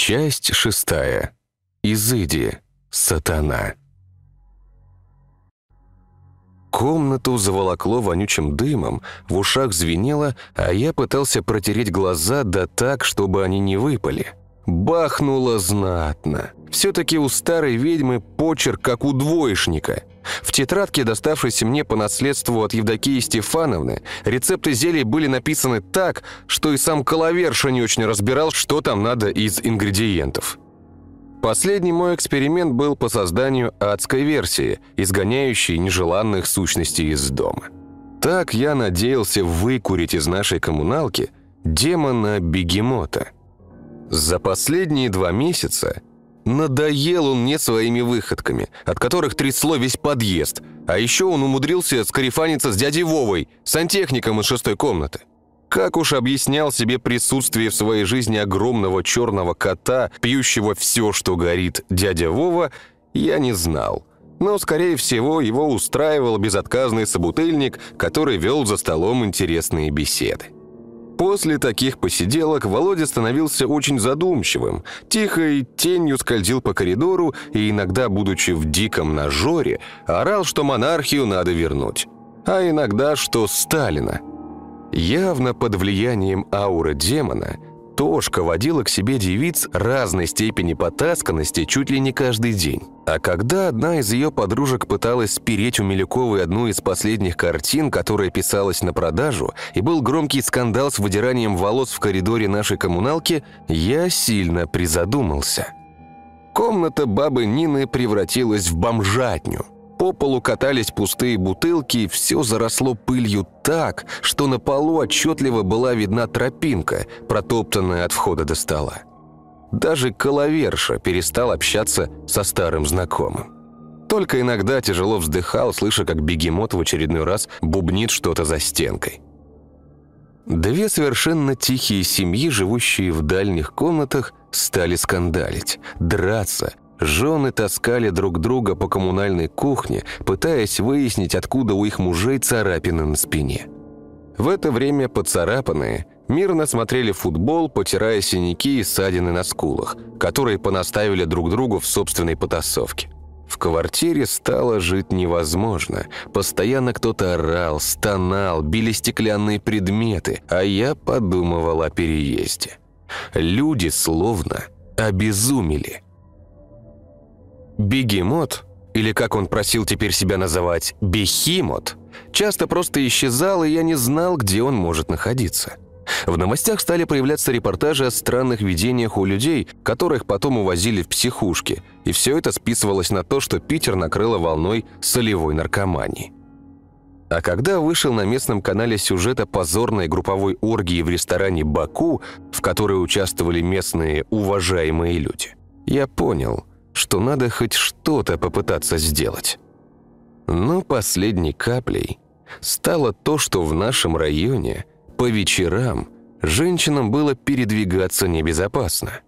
Часть шестая. Изыди. Сатана. Комнату заволокло вонючим дымом, в ушах звенело, а я пытался протереть глаза да так, чтобы они не выпали. Бахнуло знатно. Все-таки у старой ведьмы почерк, как у двоечника. В тетрадке, доставшейся мне по наследству от Евдокии Стефановны, рецепты зелий были написаны так, что и сам Коловерша не очень разбирал, что там надо из ингредиентов. Последний мой эксперимент был по созданию адской версии, изгоняющей нежеланных сущностей из дома. Так я надеялся выкурить из нашей коммуналки демона-бегемота. За последние два месяца надоел он мне своими выходками, от которых трясло весь подъезд, а еще он умудрился скарифаниться с дядей Вовой, сантехником из шестой комнаты. Как уж объяснял себе присутствие в своей жизни огромного черного кота, пьющего все, что горит дядя Вова, я не знал. Но, скорее всего, его устраивал безотказный собутыльник, который вел за столом интересные беседы. После таких посиделок Володя становился очень задумчивым, тихой тенью скользил по коридору и иногда, будучи в диком нажоре, орал, что монархию надо вернуть. А иногда, что Сталина – Явно под влиянием ауры демона, Тошка водила к себе девиц разной степени потасканности чуть ли не каждый день. А когда одна из ее подружек пыталась спереть у Милюковой одну из последних картин, которая писалась на продажу, и был громкий скандал с выдиранием волос в коридоре нашей коммуналки, я сильно призадумался. Комната бабы Нины превратилась в бомжатню – по полу катались пустые бутылки, и все заросло пылью так, что на полу отчетливо была видна тропинка, протоптанная от входа до стола. Даже Коловерша перестал общаться со старым знакомым. Только иногда тяжело вздыхал, слыша, как бегемот в очередной раз бубнит что-то за стенкой. Две совершенно тихие семьи, живущие в дальних комнатах, стали скандалить, драться – Жены таскали друг друга по коммунальной кухне, пытаясь выяснить, откуда у их мужей царапины на спине. В это время поцарапанные мирно смотрели футбол, потирая синяки и ссадины на скулах, которые понаставили друг другу в собственной потасовке. В квартире стало жить невозможно. Постоянно кто-то орал, стонал, били стеклянные предметы, а я подумывал о переезде. Люди словно обезумели – Бегемот, или как он просил теперь себя называть, Бехимот, часто просто исчезал, и я не знал, где он может находиться. В новостях стали появляться репортажи о странных видениях у людей, которых потом увозили в психушки, и все это списывалось на то, что Питер накрыло волной солевой наркомании. А когда вышел на местном канале сюжет о позорной групповой оргии в ресторане «Баку», в которой участвовали местные уважаемые люди, я понял, что надо хоть что-то попытаться сделать. Но последней каплей стало то, что в нашем районе по вечерам женщинам было передвигаться небезопасно.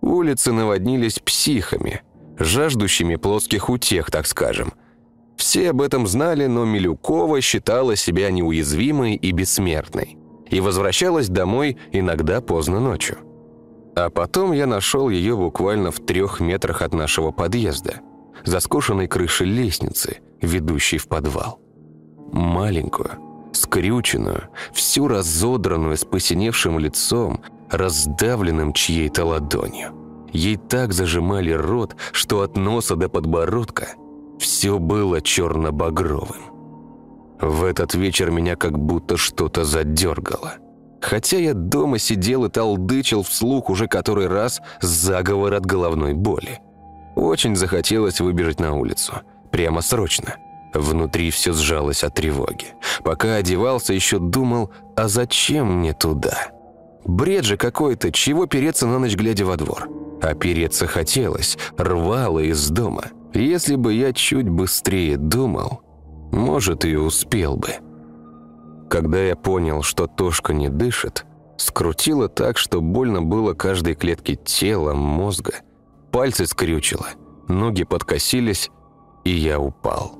Улицы наводнились психами, жаждущими плоских утех, так скажем. Все об этом знали, но Милюкова считала себя неуязвимой и бессмертной и возвращалась домой иногда поздно ночью. А потом я нашел ее буквально в трех метрах от нашего подъезда, за скошенной крышей лестницы, ведущей в подвал. Маленькую, скрюченную, всю разодранную с посиневшим лицом, раздавленным чьей-то ладонью. Ей так зажимали рот, что от носа до подбородка все было черно-багровым. В этот вечер меня как будто что-то задергало – Хотя я дома сидел и толдычил вслух уже который раз заговор от головной боли. Очень захотелось выбежать на улицу. Прямо срочно. Внутри все сжалось от тревоги. Пока одевался, еще думал, а зачем мне туда? Бред же какой-то, чего переться на ночь, глядя во двор? А переться хотелось, рвало из дома. Если бы я чуть быстрее думал, может, и успел бы. Когда я понял, что Тошка не дышит, скрутило так, что больно было каждой клетке тела, мозга. Пальцы скрючило, ноги подкосились, и я упал.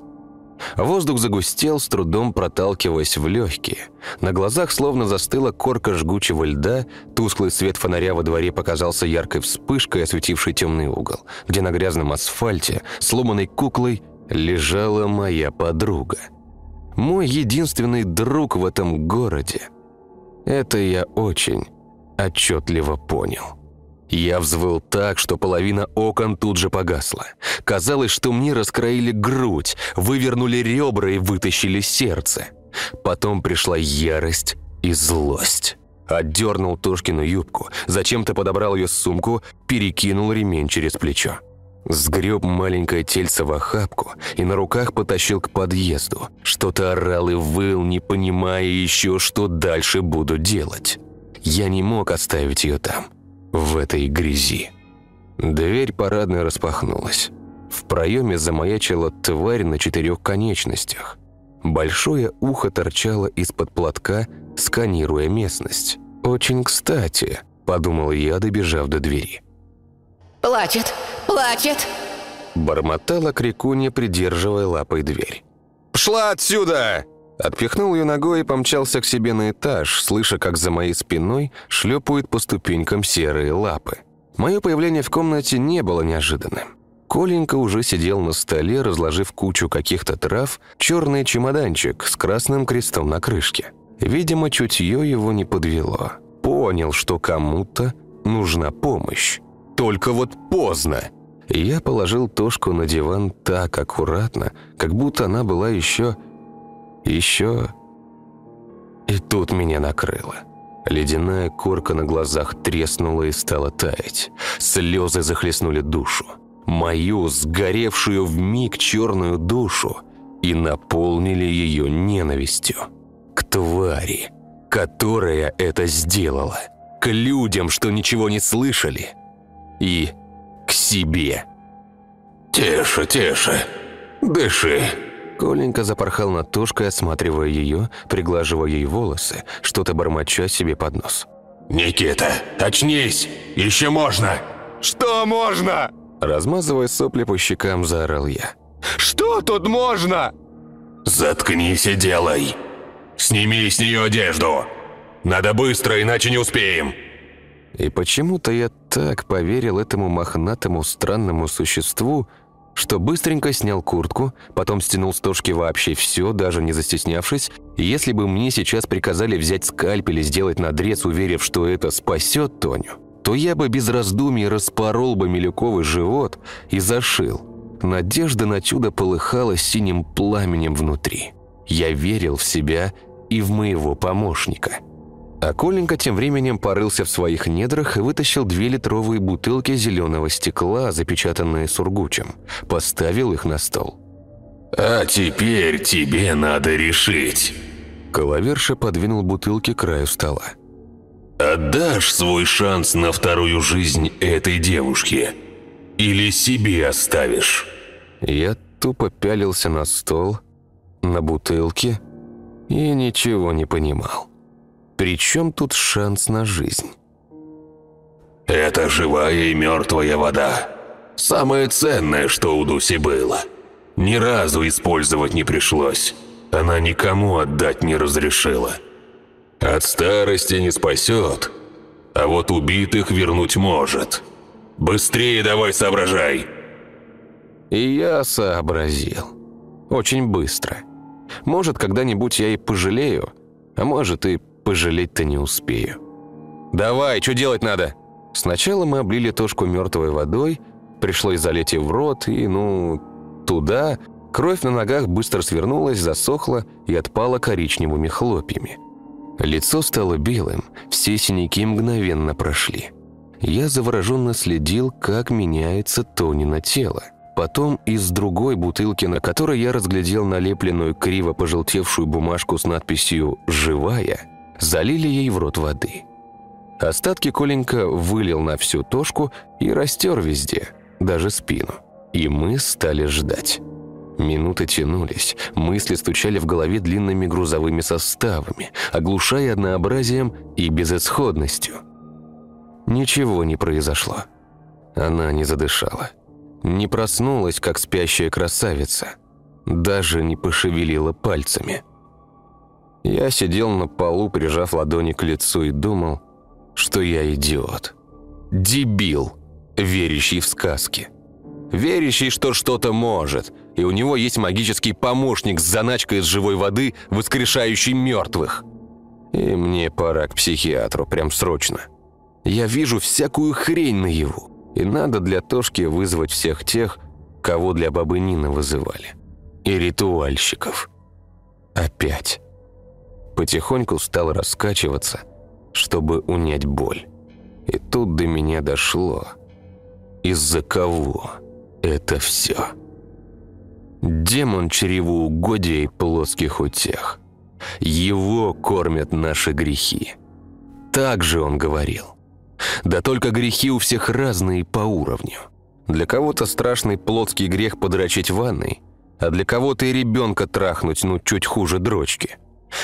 Воздух загустел, с трудом проталкиваясь в легкие. На глазах словно застыла корка жгучего льда, тусклый свет фонаря во дворе показался яркой вспышкой, осветившей темный угол, где на грязном асфальте, сломанной куклой, лежала моя подруга. Мой единственный друг в этом городе. Это я очень отчетливо понял. Я взвыл так, что половина окон тут же погасла. Казалось, что мне раскроили грудь, вывернули ребра и вытащили сердце. Потом пришла ярость и злость. Отдернул Тошкину юбку, зачем-то подобрал ее сумку, перекинул ремень через плечо. Сгреб маленькое тельце в охапку и на руках потащил к подъезду. Что-то орал и выл, не понимая еще, что дальше буду делать. Я не мог оставить ее там в этой грязи. Дверь парадной распахнулась. В проеме замаячила тварь на четырех конечностях. Большое ухо торчало из-под платка, сканируя местность. «Очень кстати», – подумал я, добежав до двери. «Плачет! Плачет!» Бормотала крикунья, придерживая лапой дверь. «Пшла отсюда!» Отпихнул ее ногой и помчался к себе на этаж, слыша, как за моей спиной шлепают по ступенькам серые лапы. Мое появление в комнате не было неожиданным. Коленька уже сидел на столе, разложив кучу каких-то трав, черный чемоданчик с красным крестом на крышке. Видимо, чутье его не подвело. Понял, что кому-то нужна помощь. Только вот поздно. Я положил Тошку на диван так аккуратно, как будто она была еще еще... И тут меня накрыло. Ледяная корка на глазах треснула и стала таять. Слезы захлестнули душу. Мою, сгоревшую в миг черную душу, и наполнили ее ненавистью. К твари, которая это сделала. К людям, что ничего не слышали. И к себе. «Тише, тише, дыши», Коленька запорхал над тушкой, осматривая ее, приглаживая ей волосы, что-то бормоча себе под нос. «Никита, очнись! Еще можно!» «Что можно?» Размазывая сопли по щекам, заорал я. «Что тут можно?» «Заткнись и делай! Сними с нее одежду! Надо быстро, иначе не успеем!» И почему-то я так поверил этому мохнатому странному существу, что быстренько снял куртку, потом стянул с Тошки вообще все, даже не застеснявшись. Если бы мне сейчас приказали взять скальпель и сделать надрез, уверив, что это спасет Тоню, то я бы без раздумий распорол бы Милюковый живот и зашил. Надежда на чудо полыхала синим пламенем внутри. Я верил в себя и в моего помощника. А Коленька тем временем порылся в своих недрах и вытащил две литровые бутылки зеленого стекла, запечатанные сургучем. Поставил их на стол. «А теперь тебе надо решить». Коловерша подвинул бутылки к краю стола. «Отдашь свой шанс на вторую жизнь этой девушке? Или себе оставишь?» Я тупо пялился на стол, на бутылки и ничего не понимал. При чем тут шанс на жизнь? Это живая и мертвая вода. Самое ценное, что у Дуси было. Ни разу использовать не пришлось. Она никому отдать не разрешила. От старости не спасет, а вот убитых вернуть может. Быстрее давай соображай. И я сообразил. Очень быстро. Может, когда-нибудь я и пожалею, а может и пожалеть-то не успею. «Давай, что делать надо?» Сначала мы облили тошку мертвой водой, пришлось залить ее в рот, и, ну, туда кровь на ногах быстро свернулась, засохла и отпала коричневыми хлопьями. Лицо стало белым, все синяки мгновенно прошли. Я завороженно следил, как меняется Тонина тело. Потом из другой бутылки, на которой я разглядел налепленную криво пожелтевшую бумажку с надписью «Живая», залили ей в рот воды. Остатки Коленька вылил на всю тошку и растер везде, даже спину. И мы стали ждать. Минуты тянулись, мысли стучали в голове длинными грузовыми составами, оглушая однообразием и безысходностью. Ничего не произошло. Она не задышала. Не проснулась, как спящая красавица. даже не пошевелила пальцами. Я сидел на полу, прижав ладони к лицу и думал, что я идиот. Дебил, верящий в сказки. Верящий, что что-то может, и у него есть магический помощник с заначкой из живой воды, воскрешающий мертвых. И мне пора к психиатру, прям срочно. Я вижу всякую хрень наяву, и надо для Тошки вызвать всех тех, кого для бабы Нины вызывали. И ритуальщиков. Опять. Потихоньку стал раскачиваться, чтобы унять боль. И тут до меня дошло. Из-за кого это все? Демон чревоугодия и плоских утех. Его кормят наши грехи. Так же он говорил. Да только грехи у всех разные по уровню. Для кого-то страшный плотский грех подрочить ванной, а для кого-то и ребенка трахнуть, ну, чуть хуже дрочки.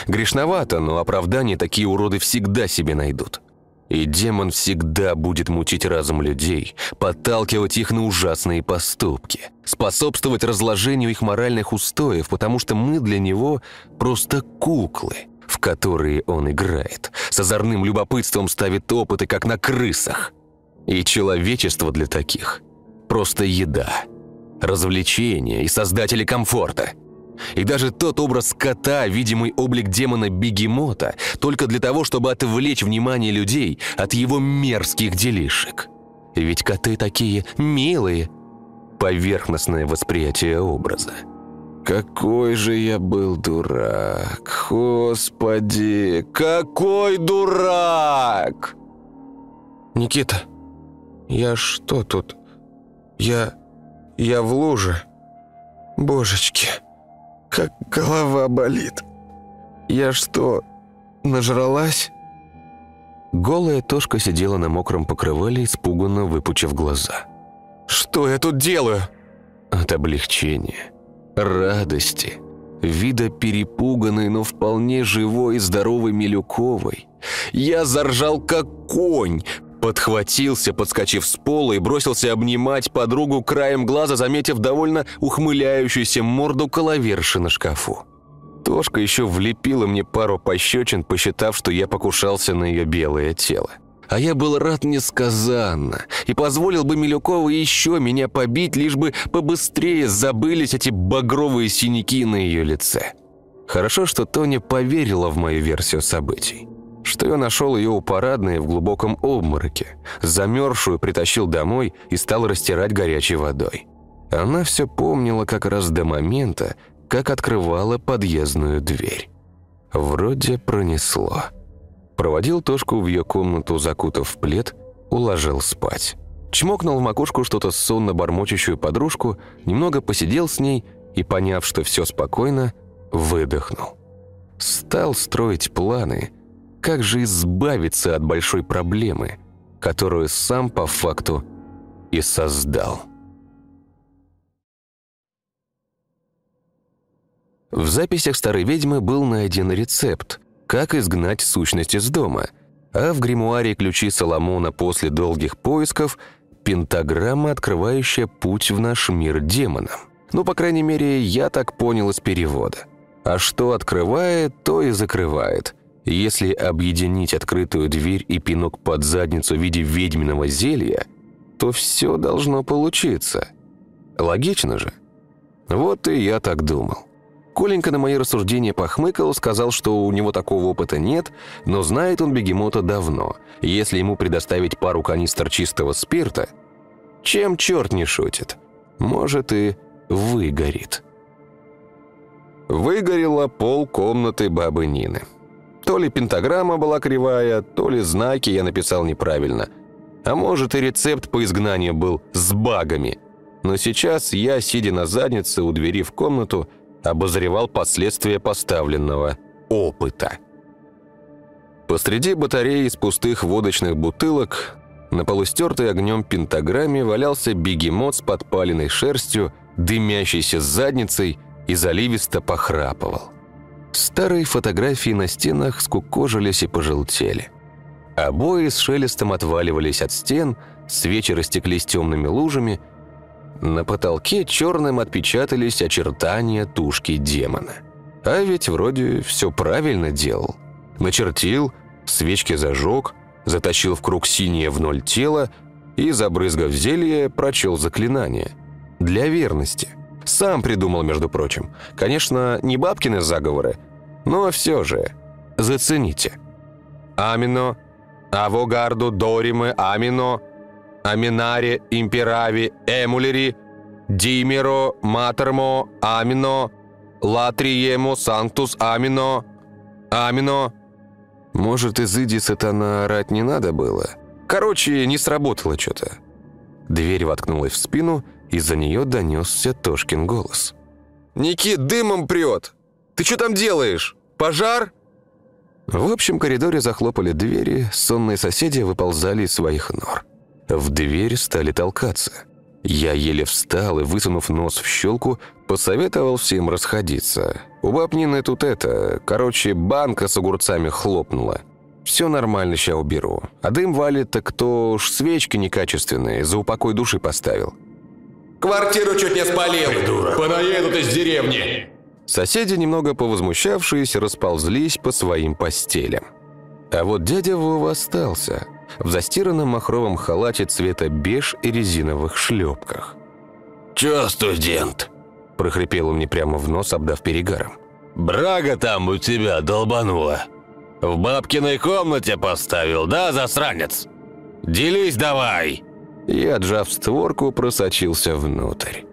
Грешновато, но оправдание такие уроды всегда себе найдут. И демон всегда будет мучить разум людей, подталкивать их на ужасные поступки, способствовать разложению их моральных устоев, потому что мы для него просто куклы, в которые он играет, с озорным любопытством ставит опыты, как на крысах. И человечество для таких – просто еда, развлечение и создатели комфорта – и даже тот образ кота, видимый облик демона-бегемота, только для того, чтобы отвлечь внимание людей от его мерзких делишек. Ведь коты такие милые. Поверхностное восприятие образа. Какой же я был дурак, господи, какой дурак! Никита, я что тут? Я... я в луже. Божечки как голова болит. Я что, нажралась?» Голая Тошка сидела на мокром покрывале, испуганно выпучив глаза. «Что я тут делаю?» От облегчения, радости, вида перепуганной, но вполне живой и здоровой Милюковой. Я заржал как конь, Подхватился, подскочив с пола и бросился обнимать подругу краем глаза, заметив довольно ухмыляющуюся морду коловерши на шкафу. Тошка еще влепила мне пару пощечин, посчитав, что я покушался на ее белое тело. А я был рад несказанно и позволил бы Милюкову еще меня побить, лишь бы побыстрее забылись эти багровые синяки на ее лице. Хорошо, что Тоня поверила в мою версию событий что я нашел ее у парадной в глубоком обмороке, замерзшую притащил домой и стал растирать горячей водой. Она все помнила как раз до момента, как открывала подъездную дверь. Вроде пронесло. Проводил Тошку в ее комнату, закутав в плед, уложил спать. Чмокнул в макушку что-то сонно бормочущую подружку, немного посидел с ней и, поняв, что все спокойно, выдохнул. Стал строить планы, как же избавиться от большой проблемы, которую сам по факту и создал. В записях старой ведьмы был найден рецепт, как изгнать сущность из дома, а в гримуаре ключи Соломона после долгих поисков пентаграмма, открывающая путь в наш мир демонам. Ну, по крайней мере, я так понял из перевода. А что открывает, то и закрывает. Если объединить открытую дверь и пинок под задницу в виде ведьминого зелья, то все должно получиться. Логично же? Вот и я так думал. Коленька на мои рассуждения похмыкал, сказал, что у него такого опыта нет, но знает он бегемота давно. Если ему предоставить пару канистр чистого спирта, чем черт не шутит, может и выгорит. Выгорела пол комнаты бабы Нины. То ли пентаграмма была кривая, то ли знаки я написал неправильно. А может и рецепт по изгнанию был с багами. Но сейчас я, сидя на заднице у двери в комнату, обозревал последствия поставленного опыта. Посреди батареи из пустых водочных бутылок на полустертой огнем пентаграмме валялся бегемот с подпаленной шерстью, дымящейся задницей и заливисто похрапывал. Старые фотографии на стенах скукожились и пожелтели. Обои с шелестом отваливались от стен, свечи растеклись темными лужами. На потолке черным отпечатались очертания тушки демона. А ведь вроде все правильно делал. Начертил, свечки зажег, затащил в круг синее в ноль тело и, забрызгав зелье, прочел заклинание. Для верности. Сам придумал, между прочим. Конечно, не бабкины заговоры, но все же. Зацените. Амино, авогарду, дориме, амино, аминаре, имперави, эмулери, димеро, матермо, амино, латриему, санктус, амино, амино. Может, из Иди сатана орать не надо было? Короче, не сработало что-то. Дверь воткнулась в спину, и за нее донесся Тошкин голос. «Никит, дымом прет! Ты что там делаешь? Пожар?» В общем коридоре захлопали двери, сонные соседи выползали из своих нор. В дверь стали толкаться. Я еле встал и, высунув нос в щелку, посоветовал всем расходиться. У баб Нины тут это... Короче, банка с огурцами хлопнула. Все нормально, ща уберу. А дым валит, так кто уж свечки некачественные, за упокой души поставил. Квартиру чуть не спалил. Придурок. Понаедут из деревни. Соседи, немного повозмущавшись, расползлись по своим постелям. А вот дядя Вова остался в застиранном махровом халате цвета беж и резиновых шлепках. «Чё, студент?» – прохрипел он мне прямо в нос, обдав перегаром. «Брага там у тебя долбанула. В бабкиной комнате поставил, да, засранец? Делись давай!» И, отжав створку, просочился внутрь.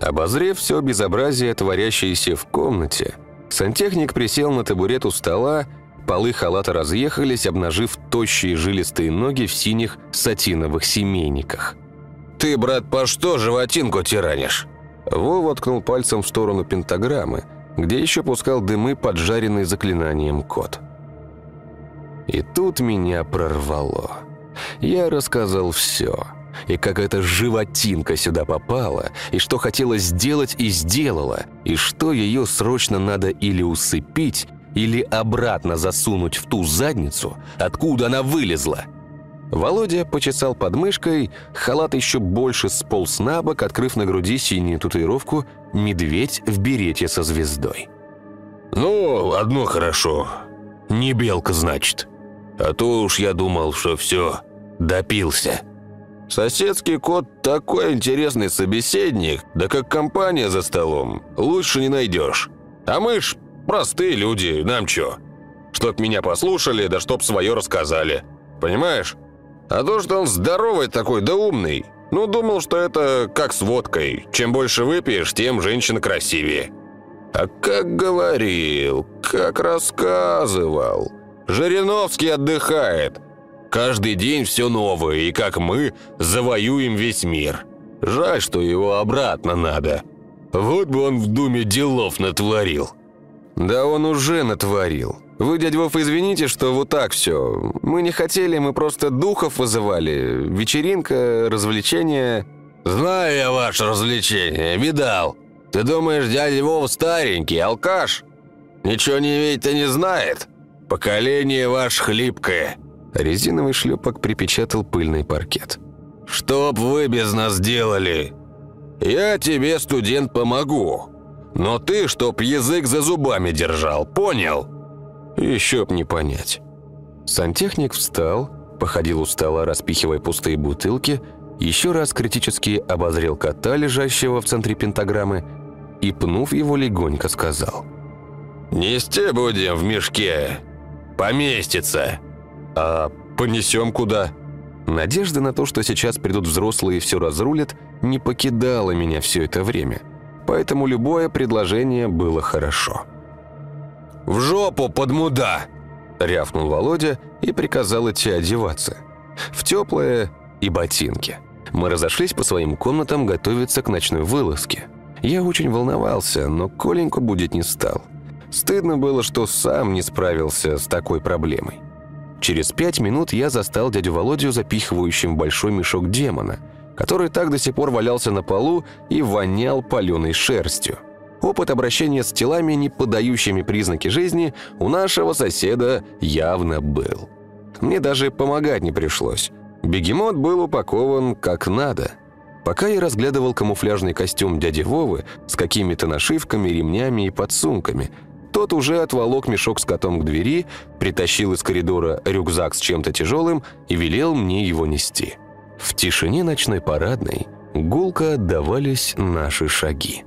Обозрев все безобразие, творящееся в комнате, сантехник присел на табурет у стола Полы халата разъехались, обнажив тощие жилистые ноги в синих сатиновых семейниках. «Ты, брат, по что животинку тиранишь?» Вова ткнул пальцем в сторону пентаграммы, где еще пускал дымы, поджаренный заклинанием кот. И тут меня прорвало. Я рассказал все. И как эта животинка сюда попала, и что хотела сделать и сделала, и что ее срочно надо или усыпить, или обратно засунуть в ту задницу, откуда она вылезла. Володя почесал подмышкой, халат еще больше сполз на бок, открыв на груди синюю татуировку «Медведь в берете со звездой». «Ну, одно хорошо. Не белка, значит. А то уж я думал, что все, допился». Соседский кот такой интересный собеседник, да как компания за столом, лучше не найдешь. А мы ж Простые люди, нам чё? Чтоб меня послушали, да чтоб свое рассказали. Понимаешь? А то, что он здоровый такой, да умный. Ну, думал, что это как с водкой. Чем больше выпьешь, тем женщина красивее. А как говорил, как рассказывал. Жириновский отдыхает. Каждый день все новое, и как мы завоюем весь мир. Жаль, что его обратно надо. Вот бы он в Думе делов натворил. «Да он уже натворил. Вы, дядь Вов, извините, что вот так все. Мы не хотели, мы просто духов вызывали. Вечеринка, развлечения...» «Знаю я ваше развлечение, видал. Ты думаешь, дядя Вов старенький, алкаш? Ничего не видит и не знает. Поколение ваше хлипкое». Резиновый шлепок припечатал пыльный паркет. «Чтоб вы без нас делали? Я тебе, студент, помогу. Но ты, чтоб язык за зубами держал, понял?» «Еще б не понять». Сантехник встал, походил устало, распихивая пустые бутылки, еще раз критически обозрел кота, лежащего в центре пентаграммы, и, пнув его, легонько сказал. «Нести будем в мешке. Поместится. А понесем куда?» Надежда на то, что сейчас придут взрослые и все разрулят, не покидала меня все это время – поэтому любое предложение было хорошо. «В жопу, подмуда!» – рявкнул Володя и приказал идти одеваться. В теплое и ботинки. Мы разошлись по своим комнатам готовиться к ночной вылазке. Я очень волновался, но Коленьку будить не стал. Стыдно было, что сам не справился с такой проблемой. Через пять минут я застал дядю Володю запихивающим большой мешок демона – который так до сих пор валялся на полу и вонял паленой шерстью. Опыт обращения с телами, не подающими признаки жизни, у нашего соседа явно был. Мне даже помогать не пришлось. Бегемот был упакован как надо. Пока я разглядывал камуфляжный костюм дяди Вовы с какими-то нашивками, ремнями и подсумками, тот уже отволок мешок с котом к двери, притащил из коридора рюкзак с чем-то тяжелым и велел мне его нести. В тишине ночной парадной гулко отдавались наши шаги.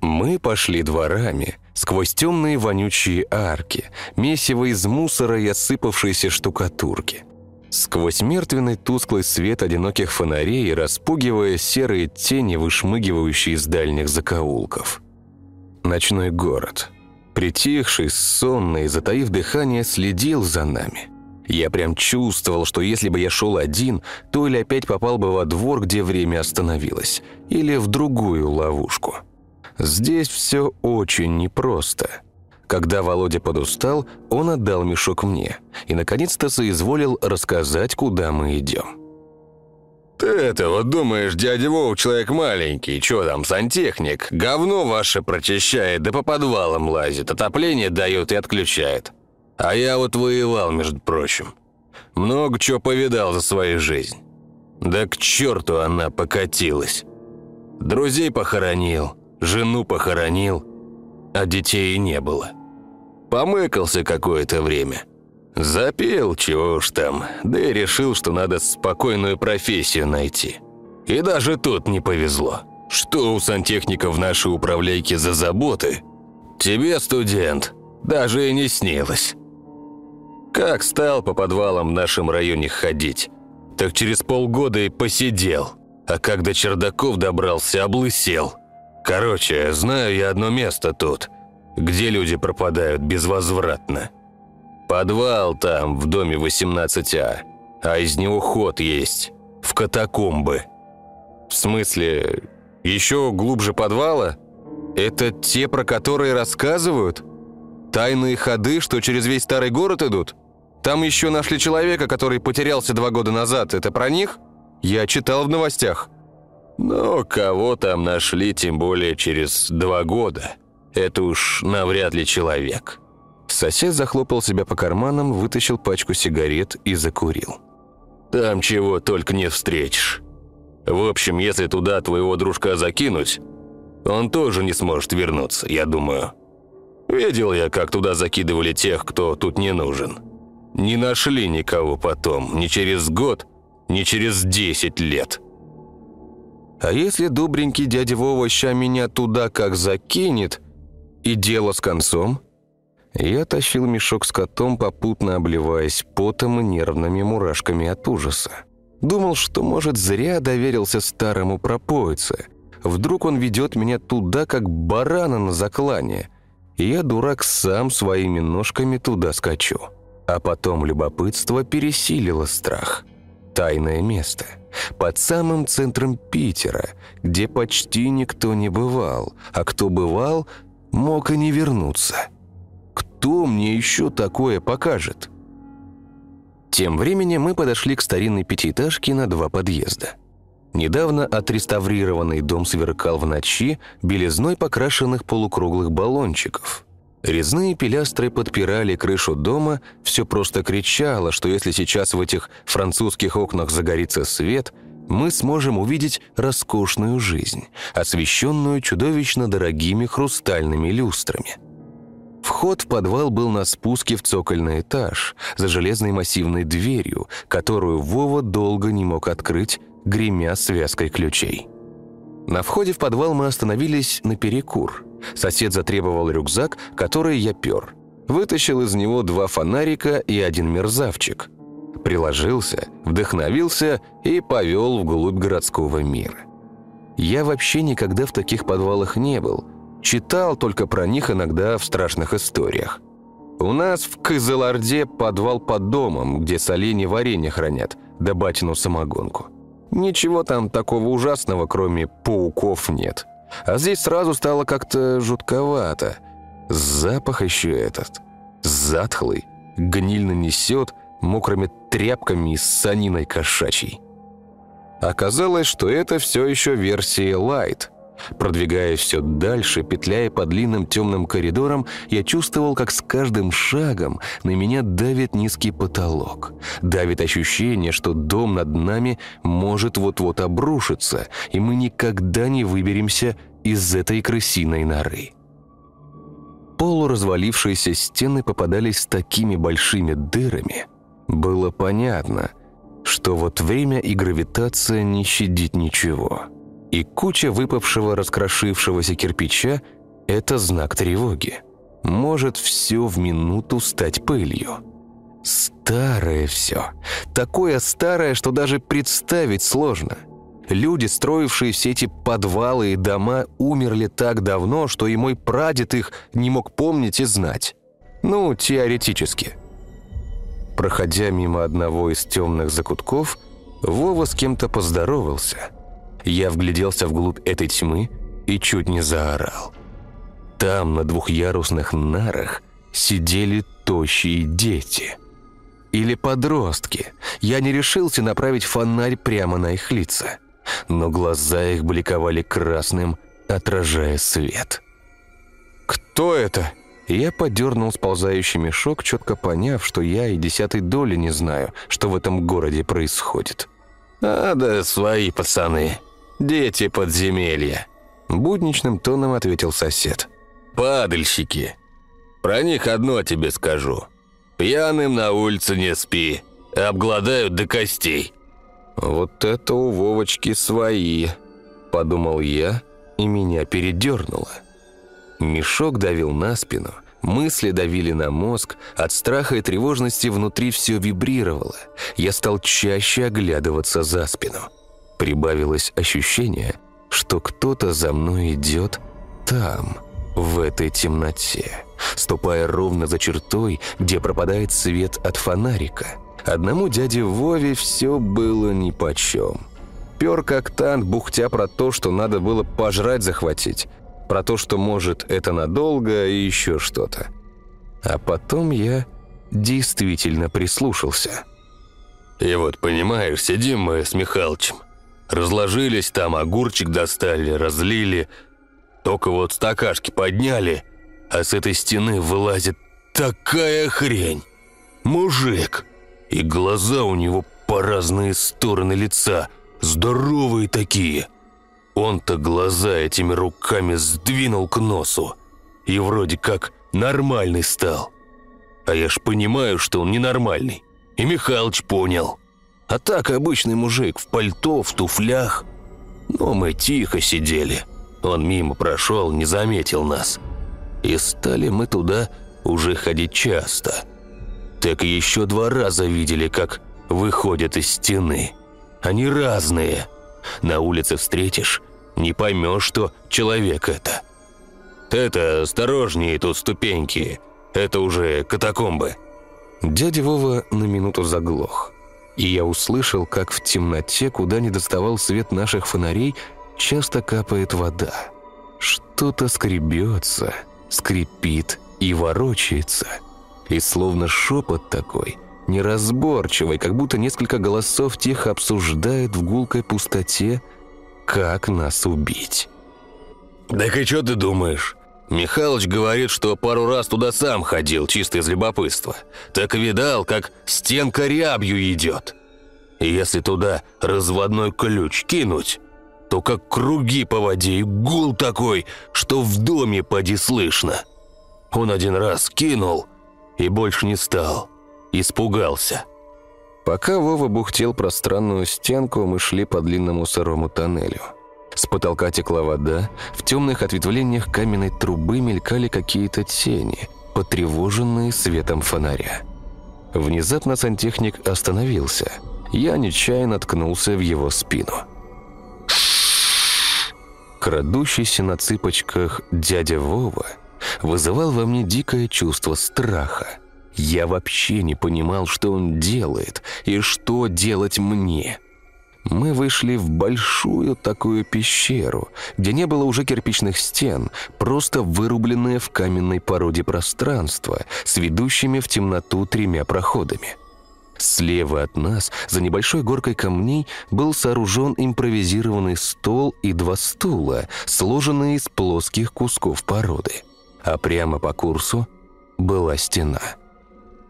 Мы пошли дворами, сквозь темные вонючие арки, месиво из мусора и осыпавшейся штукатурки. Сквозь мертвенный тусклый свет одиноких фонарей, распугивая серые тени, вышмыгивающие из дальних закоулков. Ночной город, притихший, сонный, затаив дыхание, следил за нами. Я прям чувствовал, что если бы я шел один, то или опять попал бы во двор, где время остановилось, или в другую ловушку. Здесь все очень непросто. Когда Володя подустал, он отдал мешок мне и, наконец-то, соизволил рассказать, куда мы идем. Это вот думаешь, дядя Вов человек маленький, чё там, сантехник, говно ваше прочищает, да по подвалам лазит, отопление дает и отключает. А я вот воевал, между прочим. Много чего повидал за свою жизнь. Да к черту она покатилась. Друзей похоронил, жену похоронил, а детей не было. Помыкался какое-то время. Запил, чего уж там, да и решил, что надо спокойную профессию найти. И даже тут не повезло. Что у сантехников наши управляйки за заботы? Тебе, студент, даже и не снилось. Как стал по подвалам в нашем районе ходить, так через полгода и посидел. А как до чердаков добрался, облысел. Короче, знаю я одно место тут, где люди пропадают безвозвратно. Подвал там, в доме 18А, а из него ход есть, в катакомбы. В смысле, еще глубже подвала? Это те, про которые рассказывают? Тайные ходы, что через весь старый город идут? Там еще нашли человека, который потерялся два года назад. Это про них? Я читал в новостях. Но кого там нашли, тем более через два года. Это уж навряд ли человек. Сосед захлопал себя по карманам, вытащил пачку сигарет и закурил. Там чего только не встретишь. В общем, если туда твоего дружка закинуть, он тоже не сможет вернуться, я думаю. Видел я, как туда закидывали тех, кто тут не нужен. Не нашли никого потом, ни через год, ни через десять лет. А если добренький дядя Вова ща меня туда как закинет, и дело с концом? Я тащил мешок с котом, попутно обливаясь потом и нервными мурашками от ужаса. Думал, что, может, зря доверился старому пропоице. Вдруг он ведет меня туда, как барана на заклане. И я, дурак, сам своими ножками туда скачу. А потом любопытство пересилило страх. Тайное место. Под самым центром Питера, где почти никто не бывал. А кто бывал, мог и не вернуться. Кто мне еще такое покажет? Тем временем мы подошли к старинной пятиэтажке на два подъезда. Недавно отреставрированный дом сверкал в ночи белизной покрашенных полукруглых баллончиков. Резные пилястры подпирали крышу дома, все просто кричало, что если сейчас в этих французских окнах загорится свет, мы сможем увидеть роскошную жизнь, освещенную чудовищно дорогими хрустальными люстрами. Вход в подвал был на спуске в цокольный этаж, за железной массивной дверью, которую Вова долго не мог открыть, гремя связкой ключей. На входе в подвал мы остановились на перекур. Сосед затребовал рюкзак, который я пер. Вытащил из него два фонарика и один мерзавчик. Приложился, вдохновился и повел вглубь городского мира. Я вообще никогда в таких подвалах не был – Читал только про них иногда в страшных историях. У нас в Кызылорде подвал под домом, где соленье варенье хранят, да батину самогонку. Ничего там такого ужасного, кроме пауков, нет. А здесь сразу стало как-то жутковато. Запах еще этот. Затхлый, гнильно несет, мокрыми тряпками и саниной кошачьей. Оказалось, что это все еще версия лайт – Продвигаясь все дальше, петляя по длинным темным коридорам, я чувствовал, как с каждым шагом на меня давит низкий потолок. Давит ощущение, что дом над нами может вот-вот обрушиться, и мы никогда не выберемся из этой крысиной норы. Полуразвалившиеся стены попадались с такими большими дырами. Было понятно, что вот время и гравитация не щадит ничего – и куча выпавшего раскрошившегося кирпича – это знак тревоги. Может все в минуту стать пылью. Старое все. Такое старое, что даже представить сложно. Люди, строившие все эти подвалы и дома, умерли так давно, что и мой прадед их не мог помнить и знать. Ну, теоретически. Проходя мимо одного из темных закутков, Вова с кем-то поздоровался – я вгляделся вглубь этой тьмы и чуть не заорал. Там, на двухъярусных нарах, сидели тощие дети. Или подростки. Я не решился направить фонарь прямо на их лица. Но глаза их бликовали красным, отражая свет. «Кто это?» Я подернул сползающий мешок, четко поняв, что я и десятой доли не знаю, что в этом городе происходит. «А, да свои пацаны», «Дети подземелья», — будничным тоном ответил сосед. «Падальщики. Про них одно тебе скажу. Пьяным на улице не спи, обгладают до костей». «Вот это у Вовочки свои», — подумал я, и меня передернуло. Мешок давил на спину, мысли давили на мозг, от страха и тревожности внутри все вибрировало. Я стал чаще оглядываться за спину прибавилось ощущение, что кто-то за мной идет там, в этой темноте, ступая ровно за чертой, где пропадает свет от фонарика. Одному дяде Вове все было нипочем. Пер как танк, бухтя про то, что надо было пожрать захватить, про то, что может это надолго и еще что-то. А потом я действительно прислушался. «И вот, понимаешь, сидим мы с Михалычем, Разложились там, огурчик достали, разлили. Только вот стакашки подняли, а с этой стены вылазит такая хрень. Мужик. И глаза у него по разные стороны лица, здоровые такие. Он-то глаза этими руками сдвинул к носу. И вроде как нормальный стал. А я ж понимаю, что он ненормальный. И Михалыч понял. А так обычный мужик в пальто, в туфлях. Но мы тихо сидели. Он мимо прошел, не заметил нас. И стали мы туда уже ходить часто. Так еще два раза видели, как выходят из стены. Они разные. На улице встретишь, не поймешь, что человек это. Это осторожнее, тут ступеньки. Это уже катакомбы. Дядя Вова на минуту заглох и я услышал, как в темноте, куда не доставал свет наших фонарей, часто капает вода. Что-то скребется, скрипит и ворочается. И словно шепот такой, неразборчивый, как будто несколько голосов тихо обсуждают в гулкой пустоте, как нас убить. «Так и что ты думаешь?» Михалыч говорит, что пару раз туда сам ходил, чисто из любопытства. Так видал, как стенка рябью идет. И если туда разводной ключ кинуть, то как круги по воде и гул такой, что в доме поди слышно. Он один раз кинул и больше не стал. Испугался. Пока Вова бухтел про странную стенку, мы шли по длинному сырому тоннелю. С потолка текла вода, в темных ответвлениях каменной трубы мелькали какие-то тени, потревоженные светом фонаря. Внезапно сантехник остановился. Я нечаянно ткнулся в его спину. Крадущийся на цыпочках дядя Вова вызывал во мне дикое чувство страха. Я вообще не понимал, что он делает и что делать мне – мы вышли в большую такую пещеру, где не было уже кирпичных стен, просто вырубленное в каменной породе пространство с ведущими в темноту тремя проходами. Слева от нас, за небольшой горкой камней, был сооружен импровизированный стол и два стула, сложенные из плоских кусков породы. А прямо по курсу была стена.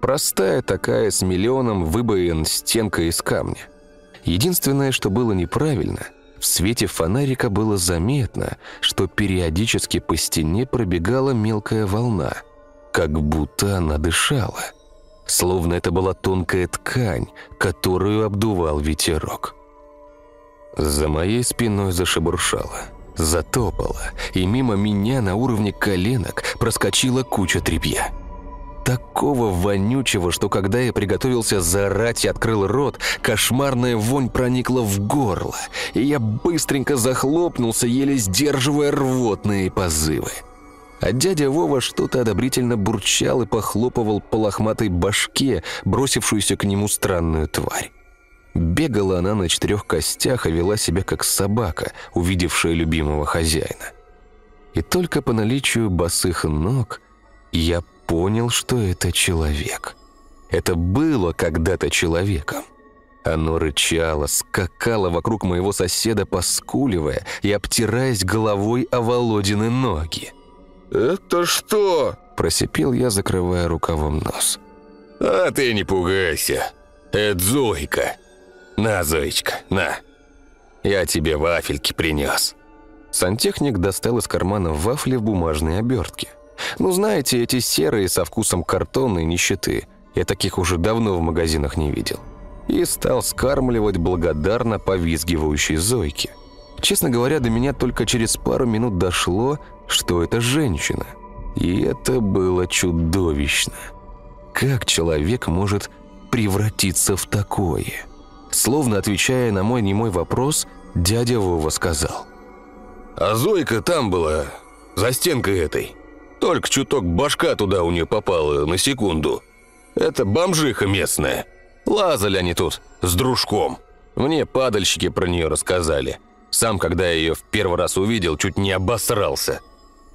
Простая такая, с миллионом выбоин стенка из камня. Единственное, что было неправильно, в свете фонарика было заметно, что периодически по стене пробегала мелкая волна, как будто она дышала – словно это была тонкая ткань, которую обдувал ветерок. За моей спиной зашебуршало, затопало, и мимо меня на уровне коленок проскочила куча тряпья. Такого вонючего, что когда я приготовился заорать и открыл рот, кошмарная вонь проникла в горло, и я быстренько захлопнулся, еле сдерживая рвотные позывы. А дядя Вова что-то одобрительно бурчал и похлопывал по лохматой башке, бросившуюся к нему странную тварь. Бегала она на четырех костях и вела себя как собака, увидевшая любимого хозяина. И только по наличию босых ног я понял, что это человек. Это было когда-то человеком. Оно рычало, скакало вокруг моего соседа, поскуливая и обтираясь головой о Володины ноги. «Это что?» – просипел я, закрывая рукавом нос. «А ты не пугайся. Это Зойка. На, Зоечка, на. Я тебе вафельки принес». Сантехник достал из кармана вафли в бумажной обертке. Ну, знаете, эти серые со вкусом картона и нищеты. Я таких уже давно в магазинах не видел. И стал скармливать благодарно повизгивающей Зойке. Честно говоря, до меня только через пару минут дошло, что это женщина. И это было чудовищно. Как человек может превратиться в такое? Словно отвечая на мой немой вопрос, дядя Вова сказал. «А Зойка там была, за стенкой этой. Только чуток башка туда у нее попала на секунду. Это бомжиха местная. Лазали они тут с дружком. Мне падальщики про нее рассказали. Сам, когда я ее в первый раз увидел, чуть не обосрался.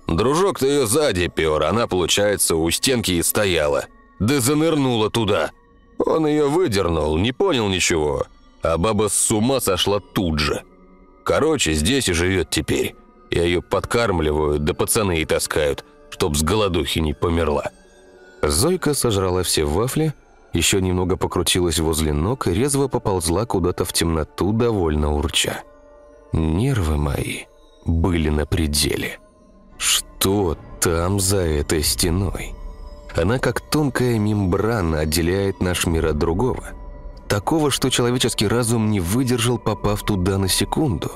Дружок-то ее сзади пер, она, получается, у стенки и стояла. Да занырнула туда. Он ее выдернул, не понял ничего. А баба с ума сошла тут же. Короче, здесь и живет теперь. Я ее подкармливаю, да пацаны и таскают, чтоб с голодухи не померла. Зойка сожрала все вафли, еще немного покрутилась возле ног и резво поползла куда-то в темноту, довольно урча. Нервы мои были на пределе. Что там за этой стеной? Она как тонкая мембрана отделяет наш мир от другого. Такого, что человеческий разум не выдержал, попав туда на секунду.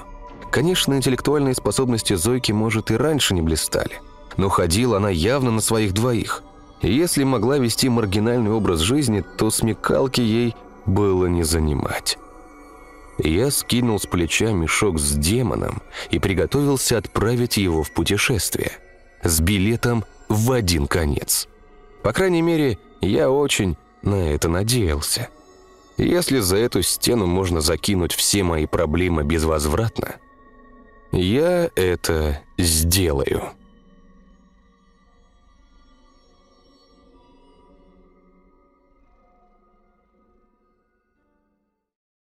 Конечно, интеллектуальные способности Зойки, может, и раньше не блистали. Но ходила она явно на своих двоих. Если могла вести маргинальный образ жизни, то смекалки ей было не занимать. Я скинул с плеча мешок с демоном и приготовился отправить его в путешествие. С билетом в один конец. По крайней мере, я очень на это надеялся. Если за эту стену можно закинуть все мои проблемы безвозвратно, я это сделаю».